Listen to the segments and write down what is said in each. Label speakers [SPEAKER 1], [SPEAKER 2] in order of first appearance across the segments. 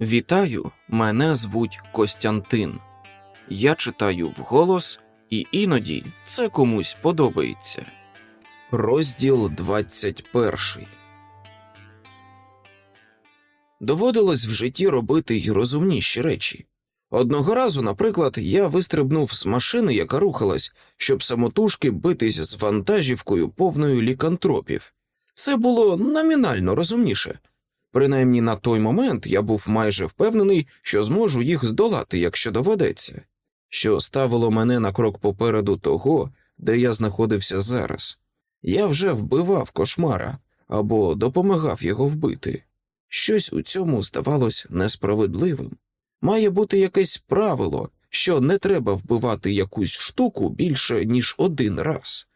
[SPEAKER 1] Вітаю, мене звуть Костянтин. Я читаю вголос, і іноді це комусь подобається. Розділ 21 Доводилось в житті робити й розумніші речі. Одного разу, наприклад, я вистрибнув з машини, яка рухалась, щоб самотужки битись з вантажівкою повною лікантропів. Це було номінально розумніше. Принаймні на той момент я був майже впевнений, що зможу їх здолати, якщо доведеться, що ставило мене на крок попереду того, де я знаходився зараз. Я вже вбивав кошмара або допомагав його вбити. Щось у цьому здавалось несправедливим. Має бути якесь правило, що не треба вбивати якусь штуку більше, ніж один раз.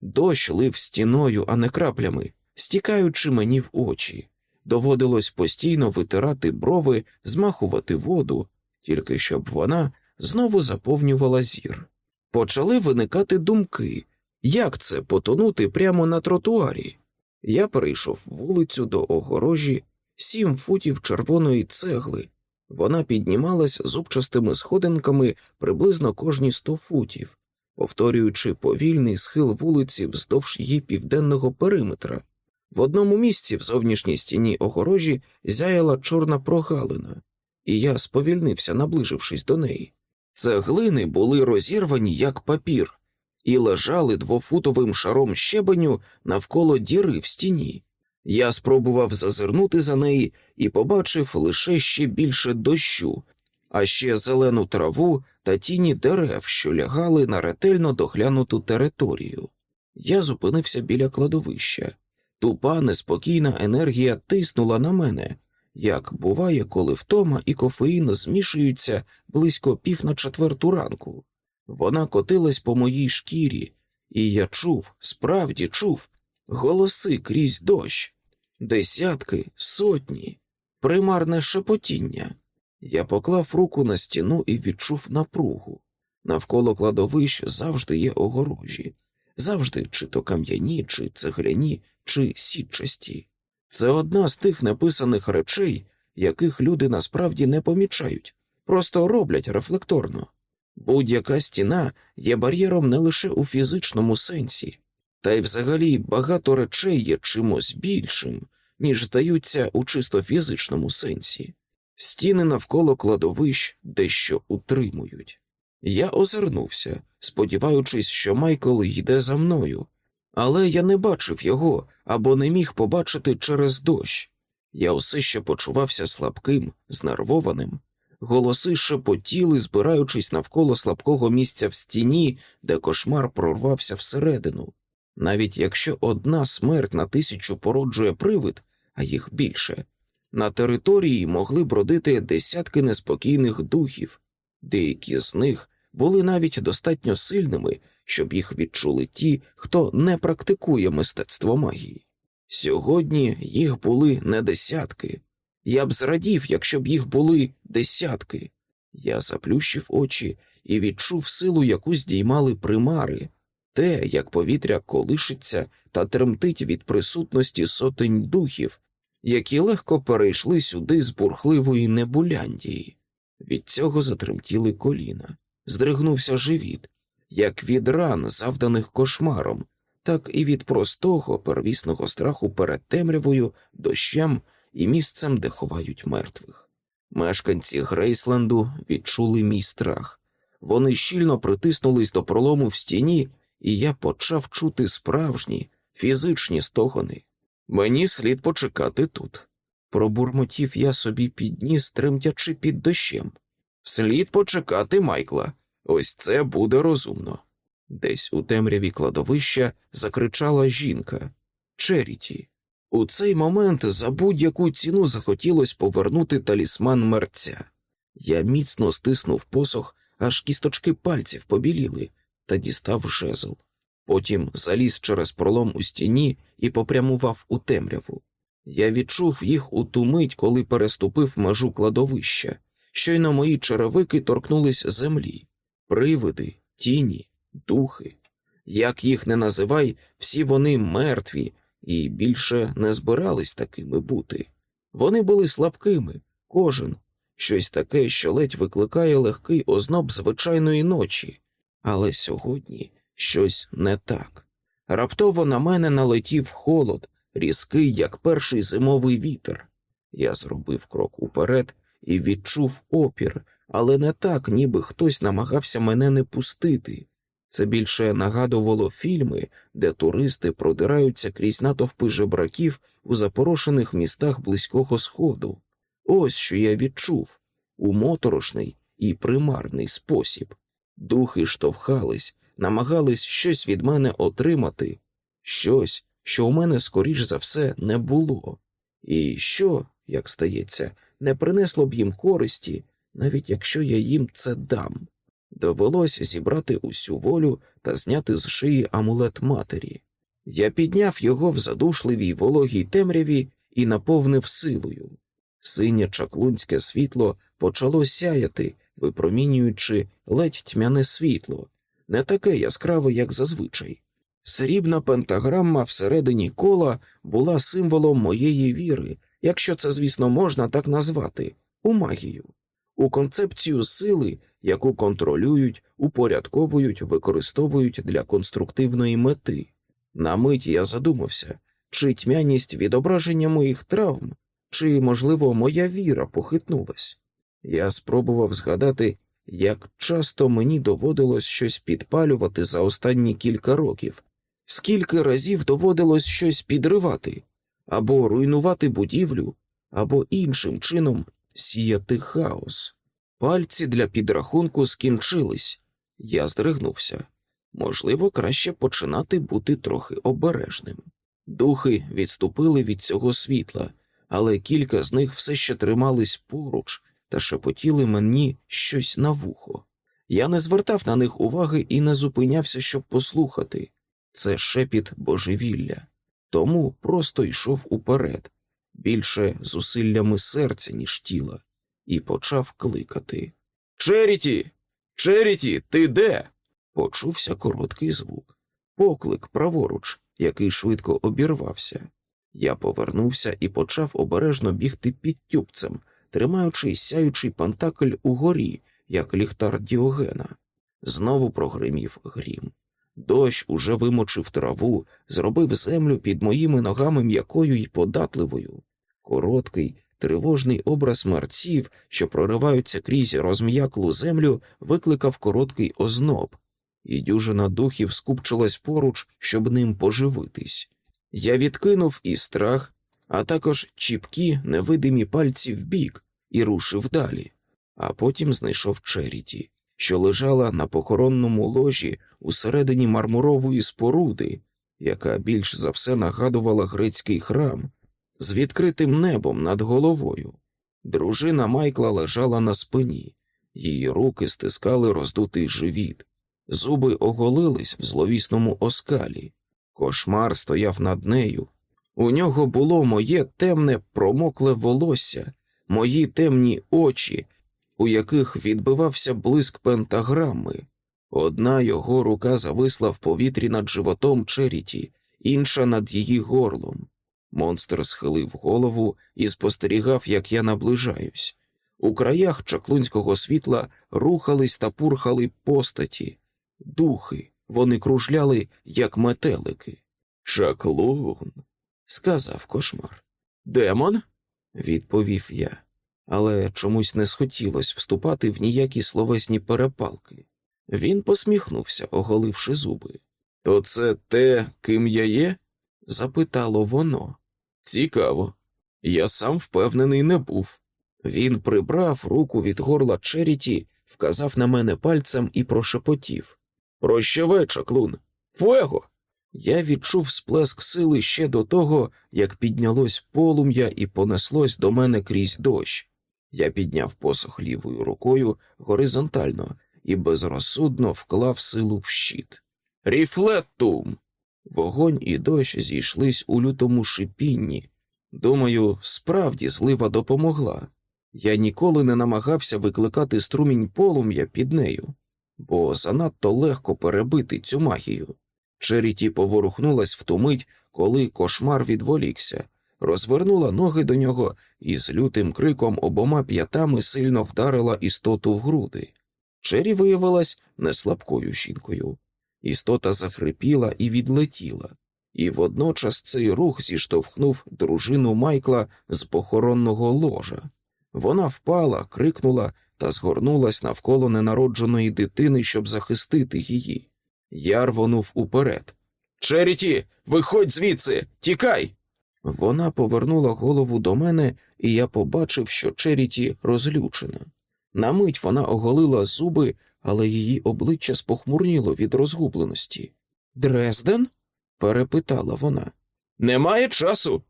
[SPEAKER 1] Дощ лив стіною, а не краплями, стікаючи мені в очі. Доводилось постійно витирати брови, змахувати воду, тільки щоб вона знову заповнювала зір. Почали виникати думки, як це потонути прямо на тротуарі. Я перейшов вулицю до огорожі, сім футів червоної цегли. Вона піднімалась зубчастими сходинками приблизно кожні сто футів, повторюючи повільний схил вулиці вздовж її південного периметра. В одному місці в зовнішній стіні огорожі зяяла чорна прогалина, і я сповільнився, наближившись до неї. Цеглини були розірвані, як папір, і лежали двофутовим шаром щебеню навколо діри в стіні. Я спробував зазирнути за неї і побачив лише ще більше дощу, а ще зелену траву та тіні дерев, що лягали на ретельно доглянуту територію. Я зупинився біля кладовища. Тупа, неспокійна енергія тиснула на мене, як буває, коли втома і кофеїн змішуються близько пів на четверту ранку. Вона котилась по моїй шкірі, і я чув, справді чув, голоси крізь дощ, десятки, сотні, примарне шепотіння. Я поклав руку на стіну і відчув напругу. Навколо кладовищ завжди є огорожі, завжди чи то кам'яні, чи цегляні, чи сітчасті. Це одна з тих написаних речей, яких люди насправді не помічають, просто роблять рефлекторно. Будь-яка стіна є бар'єром не лише у фізичному сенсі, та й взагалі багато речей є чимось більшим, ніж здаються у чисто фізичному сенсі. Стіни навколо кладовищ дещо утримують. Я озирнувся, сподіваючись, що Майкл йде за мною, але я не бачив його або не міг побачити через дощ. Я усе ще почувався слабким, знервованим. Голоси шепотіли, збираючись навколо слабкого місця в стіні, де кошмар прорвався всередину. Навіть якщо одна смерть на тисячу породжує привид, а їх більше, на території могли бродити десятки неспокійних духів, деякі з них були навіть достатньо сильними, щоб їх відчули ті, хто не практикує мистецтво магії. Сьогодні їх були не десятки. Я б зрадів, якщо б їх були десятки. Я заплющив очі і відчув силу, яку здіймали примари, те, як повітря колишиться та тремтить від присутності сотень духів, які легко перейшли сюди з бурхливої небуляндії. Від цього затремтіли коліна, здригнувся живіт, як від ран, завданих кошмаром, так і від простого первісного страху перед темрявою, дощем і місцем, де ховають мертвих. Мешканці Грейсленду відчули мій страх. Вони щільно притиснулись до пролому в стіні, і я почав чути справжні фізичні стогони. Мені слід почекати тут. Пробурмотів я собі підніс, тремтячи під дощем. Слід почекати Майкла. Ось це буде розумно. Десь у темряві кладовища закричала жінка Черіті. У цей момент за будь-яку ціну захотілось повернути талісман мерця. Я міцно стиснув посох, аж кісточки пальців побіліли, та дістав жезл. Потім заліз через пролом у стіні і попрямував у темряву. Я відчув їх у ту мить, коли переступив межу кладовища. Щойно мої черевики торкнулись землі, привиди, тіні, духи. Як їх не називай, всі вони мертві і більше не збирались такими бути. Вони були слабкими, кожен щось таке, що ледь викликає легкий озноб звичайної ночі, але сьогодні щось не так. Раптово на мене налетів холод, різкий, як перший зимовий вітер. Я зробив крок уперед і відчув опір, але не так, ніби хтось намагався мене не пустити. Це більше нагадувало фільми, де туристи продираються крізь натовпи жебраків у запорошених містах Близького Сходу. Ось що я відчув у моторошний і примарний спосіб. Духи штовхались, намагались щось від мене отримати, щось, що у мене, скоріш за все, не було, і що, як стається, не принесло б їм користі, навіть якщо я їм це дам. Довелося зібрати усю волю та зняти з шиї амулет матері. Я підняв його в задушливій вологій темряві і наповнив силою. Синє чаклунське світло почало сяяти, випромінюючи ледь тьмяне світло, не таке яскраве, як зазвичай. Срібна пентаграма всередині кола була символом моєї віри, якщо це, звісно, можна так назвати, у магію, у концепцію сили, яку контролюють, упорядковують, використовують для конструктивної мети. На мить я задумався, чи тьмяність відображення моїх травм, чи, можливо, моя віра похитнулась. Я спробував згадати, як часто мені доводилось щось підпалювати за останні кілька років, скільки разів доводилось щось підривати, або руйнувати будівлю, або іншим чином сіяти хаос. Пальці для підрахунку скінчились, я здригнувся. Можливо, краще починати бути трохи обережним. Духи відступили від цього світла, але кілька з них все ще тримались поруч та шепотіли мені щось на вухо. Я не звертав на них уваги і не зупинявся, щоб послухати це шепіт божевілля, тому просто йшов уперед, більше зусиллями серця, ніж тіла, і почав кликати. Черіті, Черіті, ти де? Почувся короткий звук, поклик праворуч, який швидко обірвався. Я повернувся і почав обережно бігти під тюбцем, тримаючи сяючий пантакль угорі, як ліхтар Діогена. Знову прогримів грім. Дощ уже вимочив траву, зробив землю під моїми ногами м'якою й податливою. Короткий, тривожний образ мерців, що прориваються крізь розм'яклу землю, викликав короткий озноб, і дюжина духів скупчилась поруч, щоб ним поживитись. Я відкинув і страх, а також чіпкі невидимі пальці вбік і рушив далі, а потім знайшов Черіті, що лежала на похоронному ложі усередині мармурової споруди, яка більш за все нагадувала грецький храм, з відкритим небом над головою. Дружина Майкла лежала на спині, її руки стискали роздутий живіт, зуби оголились в зловісному оскалі. Кошмар стояв над нею. У нього було моє темне промокле волосся, мої темні очі, у яких відбивався блиск пентаграми. Одна його рука зависла в повітрі над животом Черіті, інша над її горлом. Монстр схилив голову і спостерігав, як я наближаюсь. У краях чаклунського світла рухались та пурхали постаті, духи. Вони кружляли, як метелики. Чаклун, сказав кошмар. Демон? відповів я, але чомусь не схотілося вступати в ніякі словесні перепалки. Він посміхнувся, оголивши зуби. То це те, ким я є? запитало воно. Цікаво. Я сам впевнений не був. Він прибрав руку від горла Черіті, вказав на мене пальцем і прошепотів. Прощавай, чаклун. Фуего! Я відчув сплеск сили ще до того, як піднялось полум'я і понеслось до мене крізь дощ. Я підняв посох лівою рукою горизонтально і безрозсудно вклав силу в щит. Ріфлеттум! Вогонь і дощ зійшлись у лютому шипінні. Думаю, справді злива допомогла. Я ніколи не намагався викликати струмінь полум'я під нею, бо занадто легко перебити цю магію. Черіті поворухнулась в ту мить, коли кошмар відволікся, розвернула ноги до нього і з лютим криком обома п'ятами сильно вдарила істоту в груди. Чері виявилась неслабкою жінкою. Істота захрипіла і відлетіла, і водночас цей рух зіштовхнув дружину Майкла з похоронного ложа. Вона впала, крикнула та згорнулась навколо ненародженої дитини, щоб захистити її. Я рвонув уперед. Черіті, виходь звідси, тікай. Вона повернула голову до мене, і я побачив, що Черіті розлючена. На мить вона оголила зуби, але її обличчя спохмурніло від розгубленості. Дрезден? перепитала вона. Немає часу,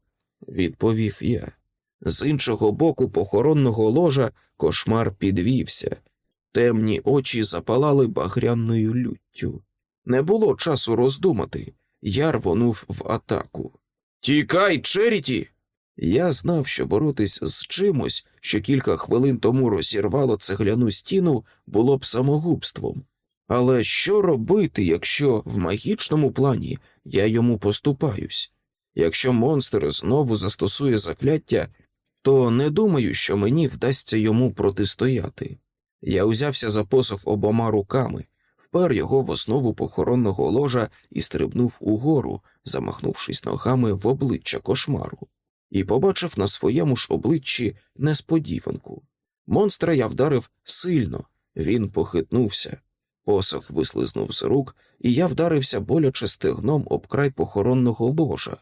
[SPEAKER 1] відповів я. З іншого боку похоронного ложа кошмар підвівся, темні очі запалали багряною люттю. Не було часу роздумати, я рвонув в атаку. Тікай, Черіті! Я знав, що боротись з чимось, що кілька хвилин тому розірвало цегляну стіну, було б самогубством. Але що робити, якщо в магічному плані я йому поступаюсь? Якщо монстр знову застосує закляття, то не думаю, що мені вдасться йому протистояти. Я узявся за посох обома руками, впер його в основу похоронного ложа і стрибнув угору, замахнувшись ногами в обличчя кошмару, і побачив на своєму ж обличчі несподіванку. Монстра я вдарив сильно, він похитнувся. Посох вислизнув з рук, і я вдарився боляче стегном об край похоронного ложа,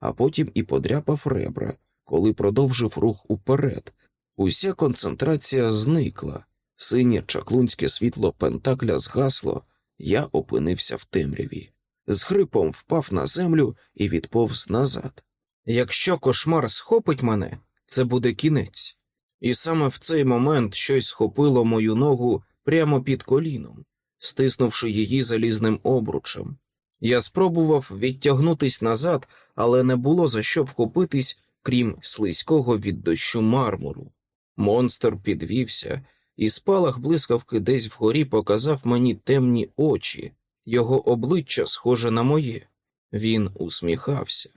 [SPEAKER 1] а потім і подряпав ребра, коли продовжив рух уперед. Уся концентрація зникла, синє чаклунське світло пентакля згасло, я опинився в темряві. З хрипом впав на землю і відповз назад. Якщо кошмар схопить мене, це буде кінець. І саме в цей момент щось схопило мою ногу прямо під коліном, стиснувши її залізним обручем. Я спробував відтягнутись назад, але не було за що вхопитись, крім слизького від дощу мармуру. Монстр підвівся, і спалах блискавки десь вгорі показав мені темні очі, його обличчя схоже на моє. Він усміхався.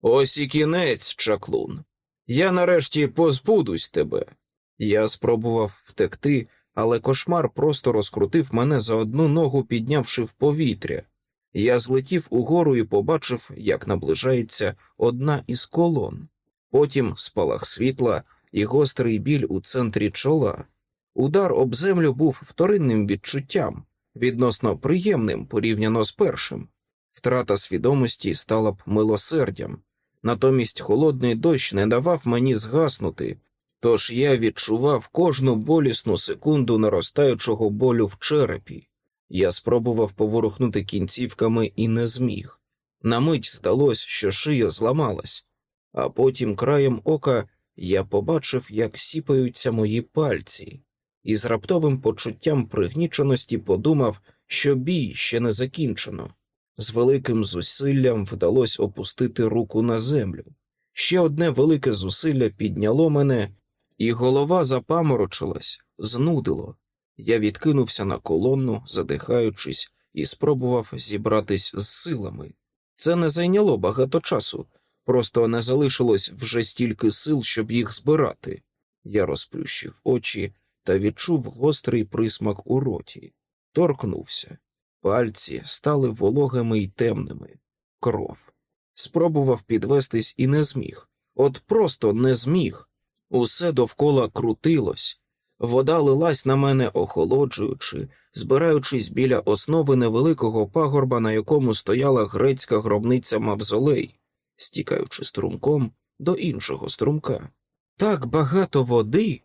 [SPEAKER 1] Ось і кінець, чаклун. Я нарешті позбудусь тебе. Я спробував втекти, але кошмар просто розкрутив мене за одну ногу, піднявши в повітря. Я злетів угору і побачив, як наближається одна із колон. Потім спалах світла і гострий біль у центрі чола. Удар об землю був вторинним відчуттям, відносно приємним порівняно з першим. Втрата свідомості стала б милосердям, натомість холодний дощ не давав мені згаснути, тож я відчував кожну болісну секунду наростаючого болю в черепі. Я спробував поворухнути кінцівками і не зміг. На мить здалось, що шия зламалась, а потім краєм ока я побачив, як сіпаються мої пальці, і з раптовим почуттям пригніченості подумав, що бій ще не закінчено. З великим зусиллям вдалося опустити руку на землю. Ще одне велике зусилля підняло мене, і голова запаморочилась, знудило. Я відкинувся на колонну, задихаючись, і спробував зібратись з силами. Це не зайняло багато часу, просто не залишилось вже стільки сил, щоб їх збирати. Я розплющив очі та відчув гострий присмак у роті, торкнувся. Пальці стали вологими й темними, кров. Спробував підвестись і не зміг. От просто не зміг. Усе довкола крутилось, вода лилась на мене, охолоджуючи, збираючись біля основи невеликого пагорба, на якому стояла грецька гробниця Мавзолей, стікаючи струмком до іншого струмка. Так багато води.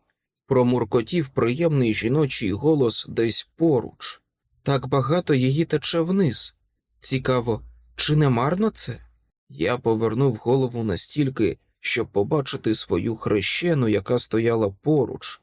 [SPEAKER 1] Промуркотів приємний жіночий голос десь поруч. Так багато її тече вниз. Цікаво, чи не марно це? Я повернув голову настільки, щоб побачити свою хрещену, яка стояла поруч,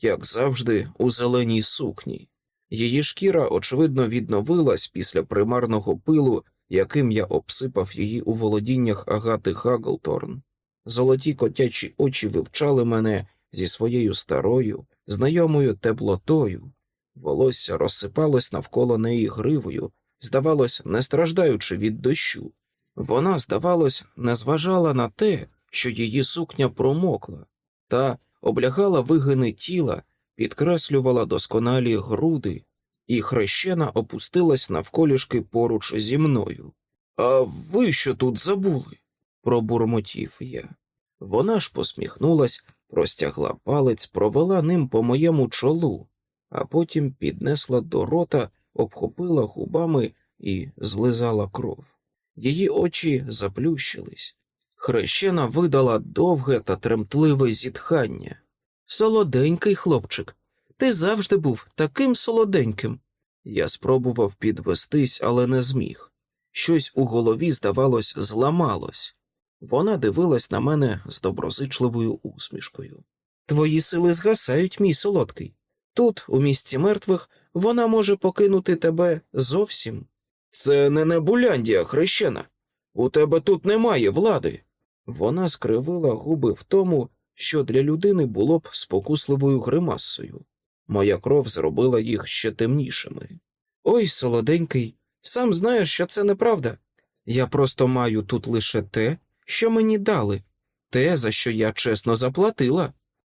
[SPEAKER 1] як завжди, у зеленій сукні. Її шкіра, очевидно, відновилась після примарного пилу, яким я обсипав її у володіннях агати Хаглторн. Золоті котячі очі вивчали мене зі своєю старою, знайомою теплотою. Волосся розсипалось навколо неї гривою, здавалось, не страждаючи від дощу. Вона, здавалось, не зважала на те, що її сукня промокла, та облягала вигини тіла, підкреслювала досконалі груди, і хрещена опустилась навколішки поруч зі мною. А ви що тут забули? пробурмотів я. Вона ж посміхнулась, простягла палець, провела ним по моєму чолу, а потім піднесла до рота, обхопила губами і злизала кров. Її очі заплющились. Хрещена видала довге та тремтливе зітхання. Солоденький хлопчик, ти завжди був таким солоденьким. Я спробував підвестись, але не зміг. Щось у голові, здавалось, зламалось. Вона дивилась на мене з доброзичливою усмішкою. Твої сили згасають, мій солодкий. Тут, у місці мертвих, вона може покинути тебе зовсім. Це не Небуляндія, хрещена. У тебе тут немає влади. Вона скривила губи в тому, що для людини було б спокусливою гримасою. Моя кров зробила їх ще темнішими. Ой, солоденький, сам знаєш, що це неправда. Я просто маю тут лише те, що мені дали, те, за що я чесно заплатила.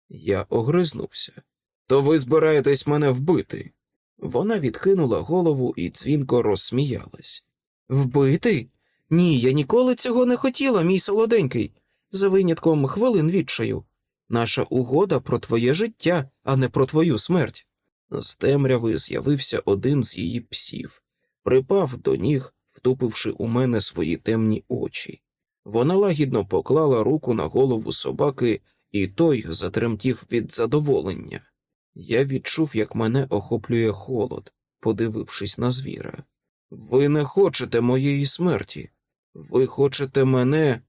[SPEAKER 1] Я огризнувся. То ви збираєтесь мене вбити? Вона відкинула голову і дзвінко розсміялась. Вбити? Ні, я ніколи цього не хотіла, мій солоденький, за винятком хвилин відчаю. Наша угода про твоє життя, а не про твою смерть. З темряви з'явився один з її псів, припав до ніг, втупивши у мене свої темні очі. Вона лагідно поклала руку на голову собаки, і той затремтів від задоволення. Я відчув, як мене охоплює холод, подивившись на звіра. Ви не хочете моєї смерті. Ви хочете мене.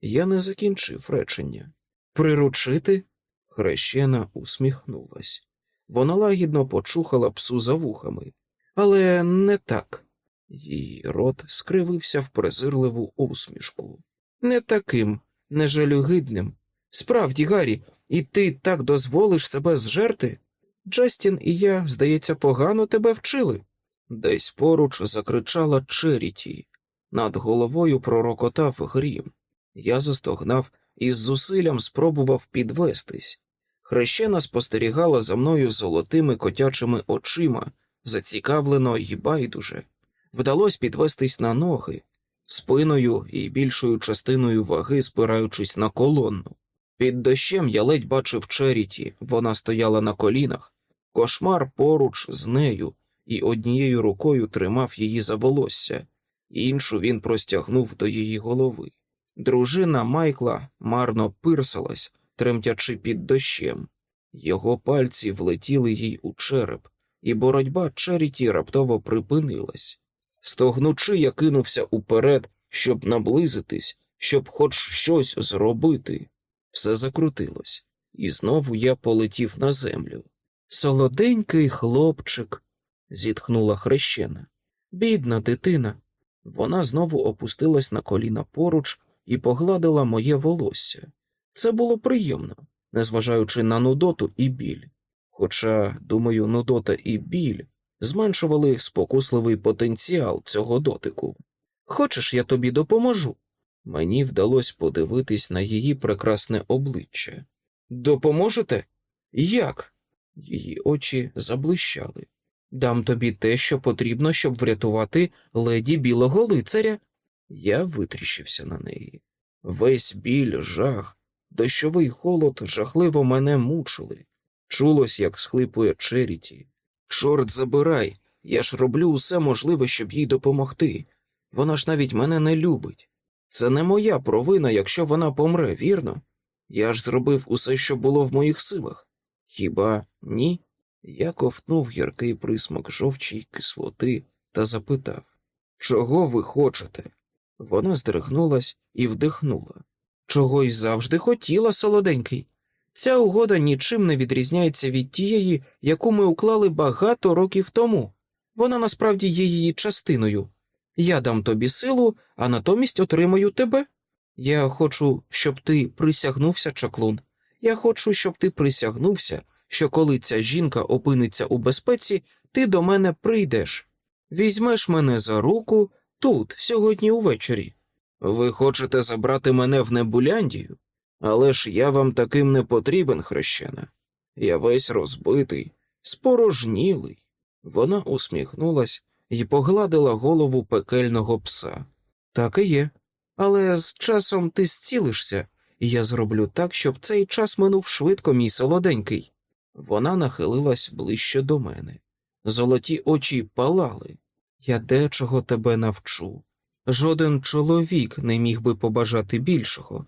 [SPEAKER 1] Я не закінчив речення. Приручити? Хрещена усміхнулась. Вона лагідно почухала псу за вухами, але не так. Її рот скривився в презирливу усмішку. Не таким, не жалюгидним. Справді, Гаррі, і ти так дозволиш себе зжерти? Джастін і я, здається, погано тебе вчили. Десь поруч закричала Черіті. Над головою пророкотав грім. Я застогнав і з зусиллям спробував підвестись. Хрещена спостерігала за мною золотими котячими очима, зацікавлено й байдуже. Вдалося підвестись на ноги, спиною і більшою частиною ваги спираючись на колонну. Під дощем я ледь бачив Черіті, вона стояла на колінах, кошмар поруч з нею і однією рукою тримав її за волосся, іншу він простягнув до її голови. Дружина Майкла марно пирсалась, тремтячи під дощем. Його пальці влетіли їй у череп, і боротьба Черіті раптово припинилась. Стогнучи, я кинувся уперед, щоб наблизитись, щоб хоч щось зробити. Все закрутилось, і знову я полетів на землю. Солоденький хлопчик, зітхнула хрещена. Бідна дитина. Вона знову опустилась на коліна поруч і погладила моє волосся. Це було приємно, незважаючи на нудоту і біль. Хоча, думаю, нудота і біль зменшували спокусливий потенціал цього дотику. Хочеш, я тобі допоможу? Мені вдалося подивитись на її прекрасне обличчя. Допоможете? Як? Її очі заблищали. Дам тобі те, що потрібно, щоб врятувати леді білого лицаря. Я витріщився на неї. Весь біль, жах, дощовий холод жахливо мене мучили. Чулось, як схлипує Черіті. Чорт забирай, я ж роблю усе можливе, щоб їй допомогти. Вона ж навіть мене не любить. Це не моя провина, якщо вона помре, вірно? Я ж зробив усе, що було в моїх силах. Хіба ні? Я ковтнув гіркий присмак жовчі й кислоти та запитав Чого ви хочете? Вона здригнулась і вдихнула. Чого й завжди хотіла, солоденький. Ця угода нічим не відрізняється від тієї, яку ми уклали багато років тому. Вона насправді є її частиною. Я дам тобі силу, а натомість отримаю тебе. Я хочу, щоб ти присягнувся, чаклун. Я хочу, щоб ти присягнувся, що коли ця жінка опиниться у безпеці, ти до мене прийдеш. Візьмеш мене за руку тут, сьогодні увечері. Ви хочете забрати мене в Небуляндію? Але ж я вам таким не потрібен, хрещена. Я весь розбитий, спорожнілий. Вона усміхнулась і погладила голову пекельного пса. Так і є. Але з часом ти зцілишся, і я зроблю так, щоб цей час минув швидко, мій солоденький. Вона нахилилась ближче до мене. Золоті очі палали. Я дечого тебе навчу. Жоден чоловік не міг би побажати більшого.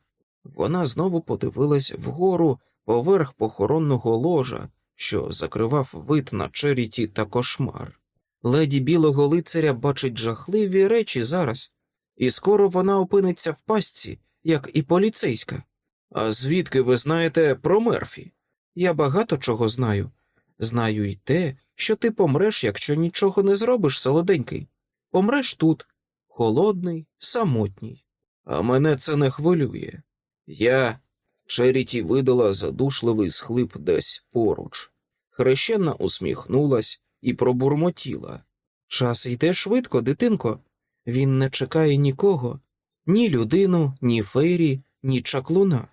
[SPEAKER 1] Вона знову подивилась вгору поверх похоронного ложа, що закривав вид на черіті та кошмар. Леді білого лицаря бачить жахливі речі зараз, і скоро вона опиниться в пастці, як і поліцейська. А звідки ви знаєте про Мерфі? Я багато чого знаю. Знаю й те, що ти помреш, якщо нічого не зробиш, солоденький. Помреш тут, холодний, самотній. А мене це не хвилює. Я. Черіті видала задушливий схлип десь поруч. Хрещена усміхнулась і пробурмотіла. Час йде швидко, дитинко. Він не чекає нікого, ні людину, ні фейрі, ні чаклуна.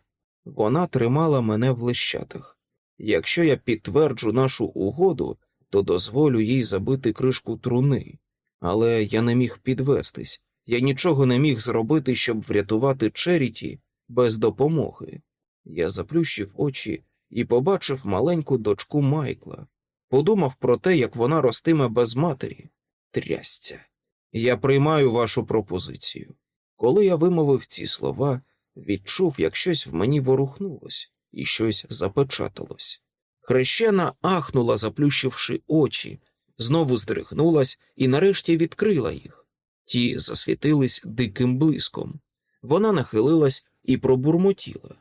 [SPEAKER 1] Вона тримала мене в лищатах. Якщо я підтверджу нашу угоду, то дозволю їй забити кришку труни, але я не міг підвестись, я нічого не міг зробити, щоб врятувати Черіті без допомоги. Я заплющив очі і побачив маленьку дочку Майкла, подумав про те, як вона ростиме без матері. Трясця. Я приймаю вашу пропозицію. Коли я вимовив ці слова, відчув, як щось в мені ворухнулось і щось запечаталось. Хрещена ахнула, заплющивши очі, знову здригнулась і нарешті відкрила їх. Ті засвітились диким блиском. Вона нахилилась і пробурмотіла.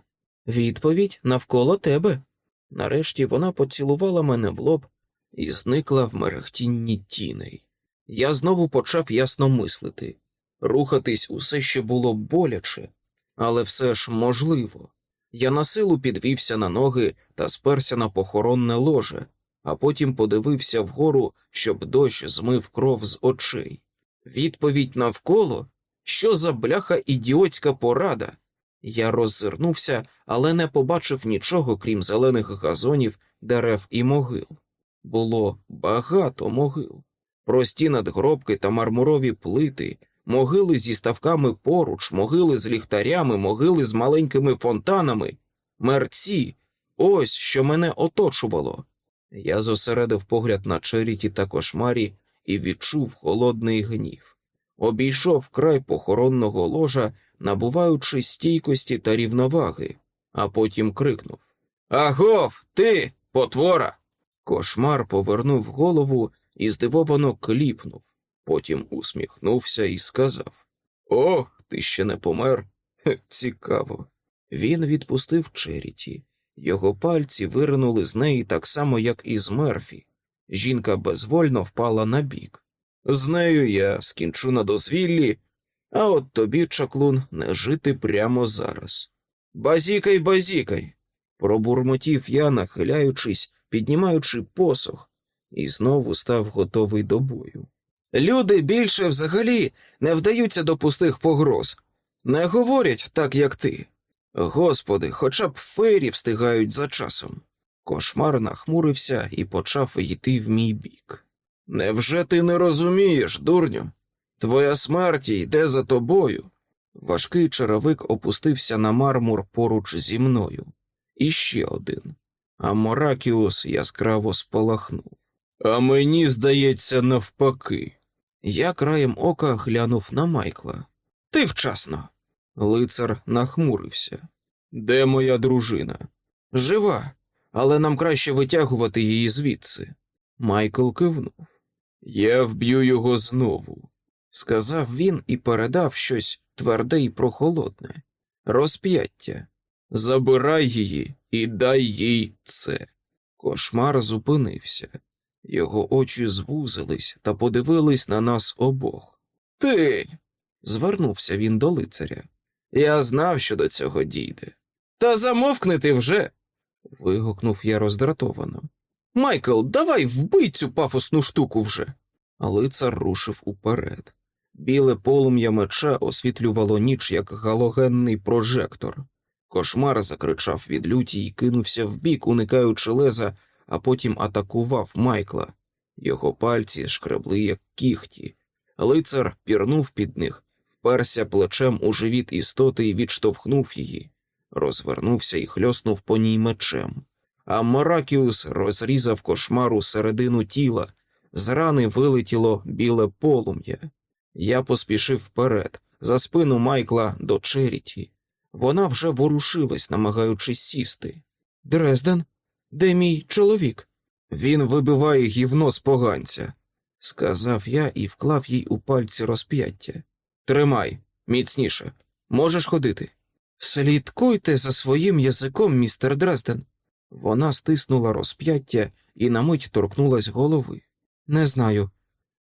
[SPEAKER 1] Відповідь навколо тебе. Нарешті вона поцілувала мене в лоб і зникла в мерехтінні тіней. Я знову почав ясно мислити. Рухатись усе ще було боляче, але все ж можливо. Я на силу підвівся на ноги та сперся на похоронне ложе, а потім подивився вгору, щоб дощ змив кров з очей. Відповідь навколо що за бляха ідіотська порада? Я роззирнувся, але не побачив нічого, крім зелених газонів, дерев і могил. Було багато могил, прості надгробки та мармурові плити, могили зі ставками поруч, могили з ліхтарями, могили з маленькими фонтанами, мерці, ось що мене оточувало. Я зосередив погляд на черіті та кошмарі і відчув холодний гнів. Обійшов край похоронного ложа, набуваючи стійкості та рівноваги, а потім крикнув Агов, ти, потвора! Кошмар повернув голову і здивовано кліпнув. Потім усміхнувся і сказав О, ти ще не помер? Цікаво. Він відпустив Черіті. Його пальці виринули з неї так само, як і з Мерфі. Жінка безвольно впала на бік. З нею я скінчу на дозвіллі, а от тобі, чаклун, не жити прямо зараз. Базікай, базікай, пробурмотів я, нахиляючись, піднімаючи посох, і знову став готовий до бою. Люди більше взагалі не вдаються до пустих погроз, не говорять так, як ти. Господи, хоча б фейрі встигають за часом. Кошмар нахмурився і почав йти в мій бік. Невже ти не розумієш, дурню? Твоя смерть йде за тобою. Важкий чаровик опустився на мармур поруч зі мною. І ще один. А Моракіус яскраво спалахнув. А мені здається, навпаки. Я краєм ока глянув на Майкла. Ти вчасно. Лицар нахмурився. Де моя дружина? Жива, але нам краще витягувати її звідси. Майкл кивнув. Я вб'ю його знову, сказав він і передав щось тверде й прохолодне. Розп'яття. Забирай її і дай їй це. Кошмар зупинився. Його очі звузились та подивились на нас обох. Ти. звернувся він до лицаря. Я знав, що до цього дійде. Та замовкни ти вже. вигукнув я роздратовано. Майкл, давай вбий цю пафосну штуку вже. А лицар рушив уперед. Біле полум'я меча освітлювало ніч, як галогенний прожектор. Кошмар закричав від люті і кинувся вбік, уникаючи леза, а потім атакував Майкла. Його пальці шкребли, як кіхті. Лицар пірнув під них, вперся плечем у живіт істоти і відштовхнув її, розвернувся і хльоснув по ній мечем. А Маракіус розрізав кошмару середину тіла, з рани вилетіло біле полум'я. Я поспішив вперед, за спину Майкла до Черіті. Вона вже ворушилась, намагаючись сісти. Дрезден, де мій чоловік? Він вибиває гівно з поганця, сказав я і вклав їй у пальці розп'яття. Тримай, міцніше, можеш ходити. Слідкуйте за своїм язиком, містер Дрезден. Вона стиснула розп'яття і на мить торкнулась голови. Не знаю.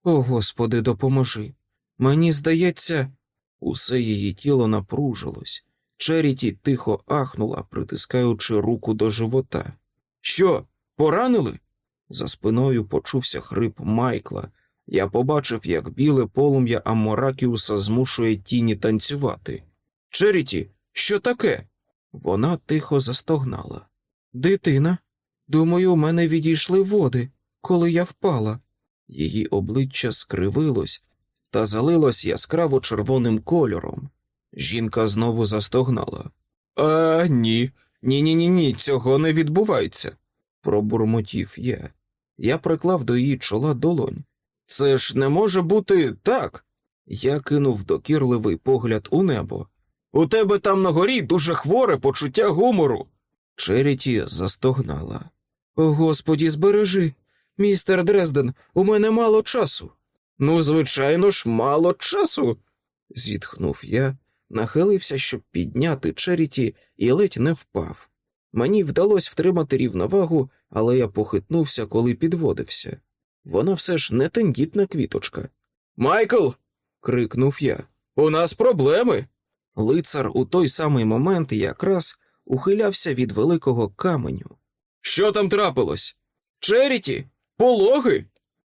[SPEAKER 1] О, Господи, допоможи. Мені здається, усе її тіло напружилось. Черіті тихо ахнула, притискаючи руку до живота. Що, поранили? За спиною почувся хрип Майкла. Я побачив, як біле полум'я Аморакіуса змушує тіні танцювати. Черіті, що таке? Вона тихо застогнала. Дитина, думаю, у мене відійшли води, коли я впала. Її обличчя скривилось та залилось яскраво червоним кольором. Жінка знову застогнала. А ні, ні, ні, ні, ні, цього не відбувається, пробурмотів я. Я приклав до її чола долонь. Це ж не може бути так. Я кинув докірливий погляд у небо. У тебе там на горі дуже хворе почуття гумору. Черіті застогнала. О, Господі, збережи. Містер Дрезден, у мене мало часу. Ну, звичайно ж, мало часу, зітхнув я, нахилився, щоб підняти Черіті, і ледь не впав. Мені вдалося втримати рівновагу, але я похитнувся, коли підводився. Вона все ж не тендітна квіточка. Майкл. крикнув я. У нас проблеми. Лицар у той самий момент якраз ухилявся від великого каменю. Що там трапилось? Черіті? Пологи?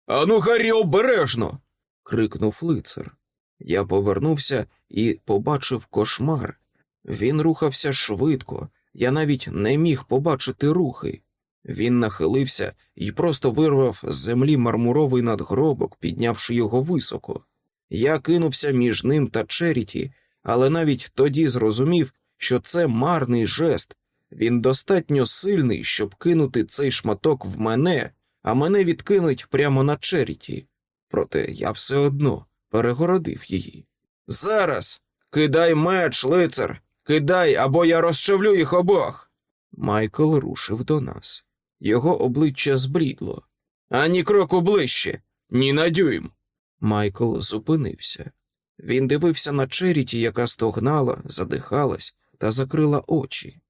[SPEAKER 1] Ану, Гаррі, обережно. крикнув лицар. Я повернувся і побачив кошмар. Він рухався швидко, я навіть не міг побачити рухи. Він нахилився і просто вирвав з землі мармуровий надгробок, піднявши його високо. Я кинувся між ним та Черіті, але навіть тоді зрозумів, що це марний жест. Він достатньо сильний, щоб кинути цей шматок в мене, а мене відкинуть прямо на Черіті. Проте я все одно перегородив її. Зараз кидай меч, лицар, кидай, або я розчавлю їх обох. Майкл рушив до нас. Його обличчя збрідло. Ані кроку ближче, ні на дюйм. Майкл зупинився. Він дивився на Черіті, яка стогнала, задихалась та закрила очі.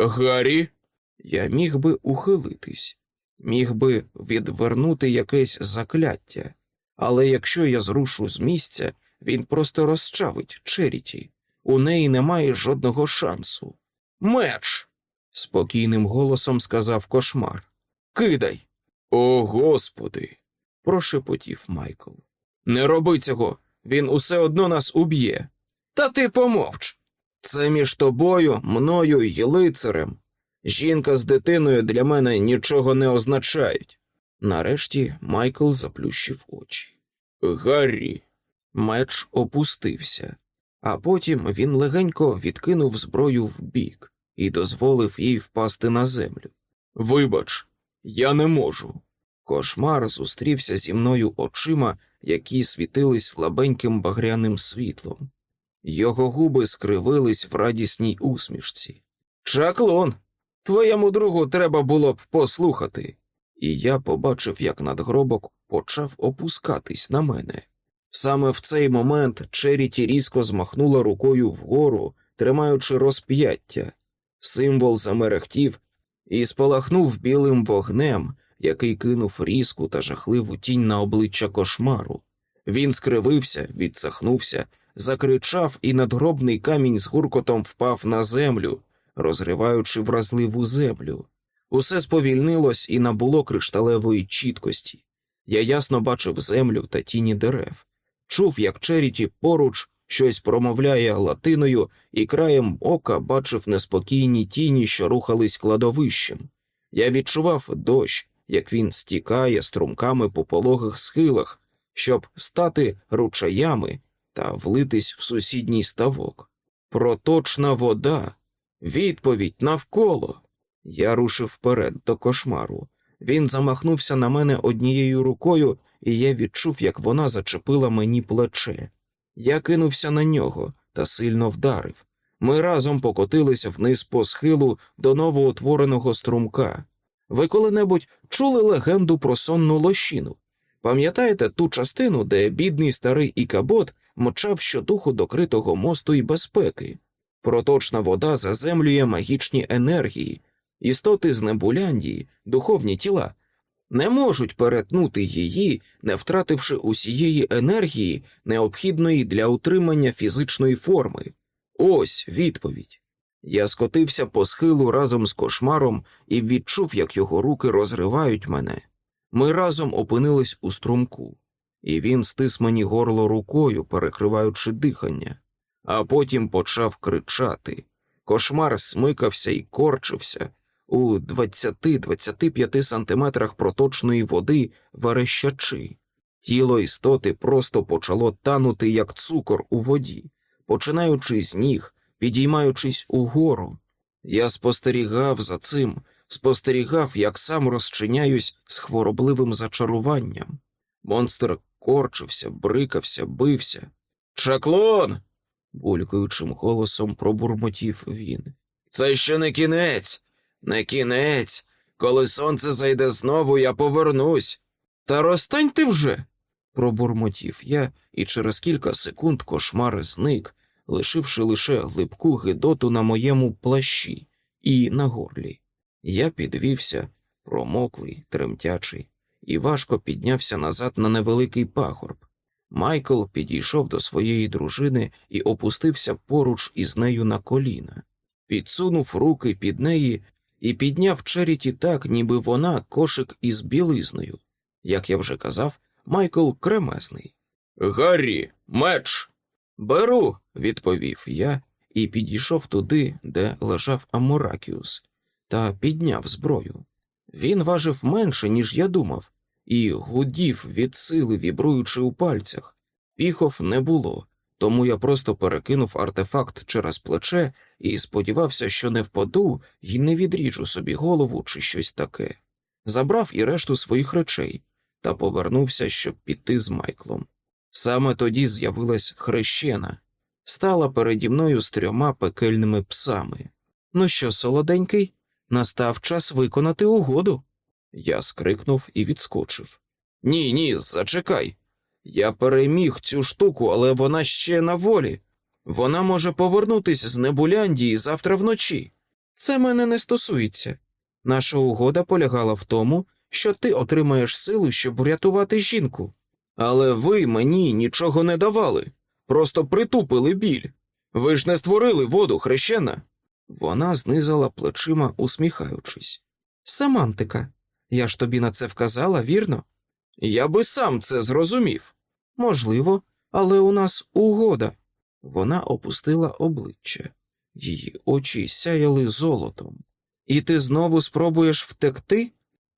[SPEAKER 1] Гаррі, я міг би ухилитись, міг би відвернути якесь закляття, але якщо я зрушу з місця, він просто розчавить Черіті. У неї немає жодного шансу. Меч. спокійним голосом сказав кошмар. Кидай. О, господи. прошепотів Майкл. Не роби цього, він усе одно нас уб'є. Та ти помовч. Це між тобою, мною і лицарем. Жінка з дитиною для мене нічого не означають. Нарешті Майкл заплющив очі. Гаррі. Меч опустився, а потім він легенько відкинув зброю вбік і дозволив їй впасти на землю. Вибач, я не можу. Кошмар зустрівся зі мною очима, які світились слабеньким багряним світлом. Його губи скривились в радісній усмішці. Чаклон, твоєму другу треба було б послухати. І я побачив, як надгробок почав опускатись на мене. Саме в цей момент Черіті різко змахнула рукою вгору, тримаючи розп'яття. Символ замерехтів і спалахнув білим вогнем, який кинув різку та жахливу тінь на обличчя кошмару. Він скривився, відсахнувся, закричав, і надгробний камінь з гуркотом впав на землю, розриваючи вразливу землю. Усе сповільнилось і набуло кришталевої чіткості. Я ясно бачив землю та тіні дерев, чув, як Черіті поруч щось промовляє латиною, і краєм ока бачив неспокійні тіні, що рухались кладовищем. Я відчував дощ, як він стікає струмками по пологих схилах, щоб стати ручаями та влитись в сусідній ставок. Проточна вода, відповідь навколо. Я рушив вперед до кошмару. Він замахнувся на мене однією рукою, і я відчув, як вона зачепила мені плече. Я кинувся на нього та сильно вдарив. Ми разом покотилися вниз по схилу до новоутвореного струмка. Ви коли-небудь чули легенду про сонну лощину? Пам'ятаєте ту частину, де бідний старий Ікабот мчав щодуху до критого мосту і безпеки? Проточна вода заземлює магічні енергії, істоти з небуляндії, духовні тіла, не можуть перетнути її, не втративши усієї енергії, необхідної для утримання фізичної форми. Ось відповідь. Я скотився по схилу разом з кошмаром і відчув, як його руки розривають мене. Ми разом опинились у струмку, і він стис мені горло рукою, перекриваючи дихання, а потім почав кричати. Кошмар смикався і корчився, у 20-25 сантиметрах проточної води верещачи. Тіло істоти просто почало танути, як цукор у воді, починаючи з ніг, підіймаючись угору. Я спостерігав за цим, спостерігав, як сам розчиняюсь з хворобливим зачаруванням. Монстр корчився, брикався, бився. Чаклон. булькаючим голосом пробурмотів він. Це ще не кінець. Не кінець. Коли сонце зайде знову, я повернусь. Та розстань ти вже. пробурмотів я, і через кілька секунд кошмар зник, лишивши лише глибку гидоту на моєму плащі і на горлі. Я підвівся, промоклий, тремтячий, і важко піднявся назад на невеликий пагорб. Майкл підійшов до своєї дружини і опустився поруч із нею на коліна, підсунув руки під неї і підняв Черіті так, ніби вона кошик із білизною. Як я вже казав, Майкл кремесний. Гаррі, меч. Беру, відповів я і підійшов туди, де лежав Аморакіус, та підняв зброю. Він важив менше, ніж я думав, і гудів від сили, вібруючи у пальцях. Піхов не було, тому я просто перекинув артефакт через плече і сподівався, що не впаду і не відріжу собі голову чи щось таке. Забрав і решту своїх речей та повернувся, щоб піти з Майклом. Саме тоді з'явилась хрещена, стала переді мною з трьома пекельними псами. Ну що, солоденький, настав час виконати угоду. Я скрикнув і відскочив. Ні, ні, зачекай. Я переміг цю штуку, але вона ще на волі. Вона може повернутись з Небуляндії завтра вночі. Це мене не стосується. Наша угода полягала в тому, що ти отримаєш силу, щоб врятувати жінку. Але ви мені нічого не давали, просто притупили біль. Ви ж не створили воду хрещена. Вона знизала плечима, усміхаючись. Семантика, я ж тобі на це вказала, вірно? Я би сам це зрозумів. Можливо, але у нас угода. Вона опустила обличчя, її очі сяяли золотом. І ти знову спробуєш втекти?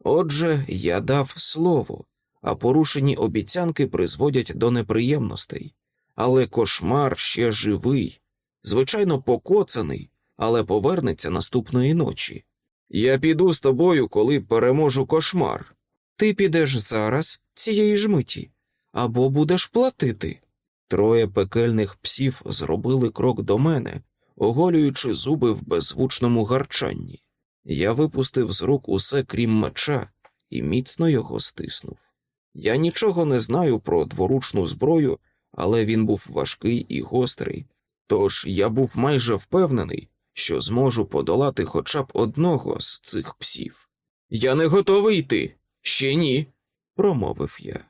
[SPEAKER 1] Отже, я дав слово, а порушені обіцянки призводять до неприємностей. Але кошмар ще живий, звичайно, покоцаний, але повернеться наступної ночі. Я піду з тобою, коли переможу кошмар. Ти підеш зараз, цієї ж миті, або будеш платити. Троє пекельних псів зробили крок до мене, оголюючи зуби в беззвучному гарчанні. Я випустив з рук усе крім меча і міцно його стиснув. Я нічого не знаю про дворучну зброю, але він був важкий і гострий, тож я був майже впевнений, що зможу подолати хоча б одного з цих псів. Я не готовий йти, ще ні, промовив я.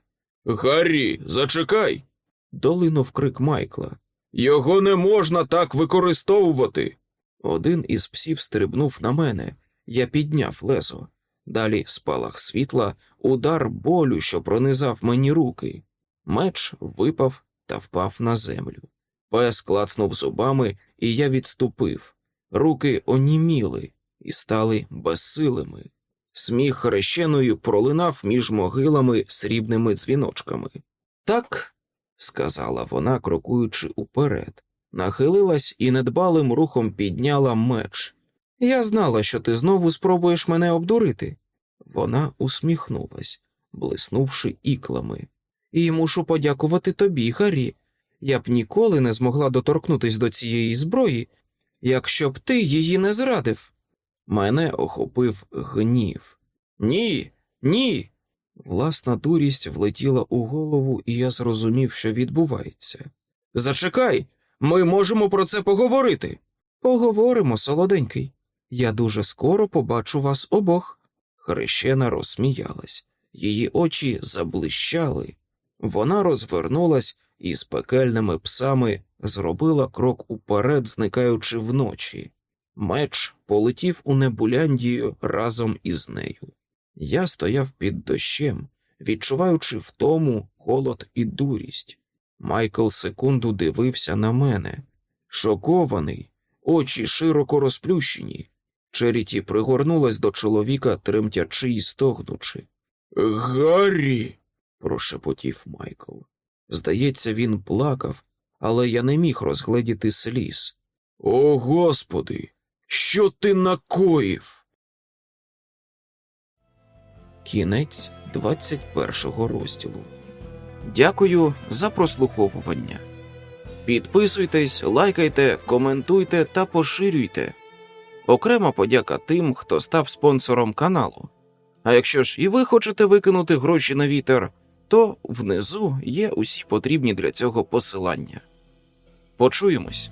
[SPEAKER 1] Гаррі, зачекай. долинув крик Майкла. Його не можна так використовувати. Один із псів стрибнув на мене, я підняв лезо. Далі спалах світла, удар болю, що пронизав мені руки. Меч випав та впав на землю. Пес клацнув зубами, і я відступив. Руки оніміли і стали безсилими. Сміх хрещеною пролинав між могилами срібними дзвіночками. Так, сказала вона, крокуючи уперед, нахилилась і недбалим рухом підняла меч. Я знала, що ти знову спробуєш мене обдурити. Вона усміхнулась, блиснувши іклами. І мушу подякувати тобі, Гаррі. Я б ніколи не змогла доторкнутись до цієї зброї, якщо б ти її не зрадив. Мене охопив гнів. Ні, ні. Власна дурість влетіла у голову, і я зрозумів, що відбувається. Зачекай, ми можемо про це поговорити. Поговоримо, солоденький. Я дуже скоро побачу вас обох. Хрещена розсміялась, її очі заблищали. Вона розвернулась і з пекельними псами зробила крок уперед, зникаючи вночі. Меч полетів у Небуляндію разом із нею. Я стояв під дощем, відчуваючи втому холод і дурість. Майкл секунду дивився на мене, шокований, очі широко розплющені. Черіті пригорнулась до чоловіка, тремтячи й стогнучи. Гаррі. прошепотів Майкл. Здається, він плакав, але я не міг розгледіти сліз. О, Господи, що ти накоїв? Кінець 21 розділу. Дякую за прослуховування. Підписуйтесь, лайкайте, коментуйте та поширюйте. Окрема подяка тим, хто став спонсором каналу. А якщо ж і ви хочете викинути гроші на вітер, то внизу є усі потрібні для цього посилання. Почуємось.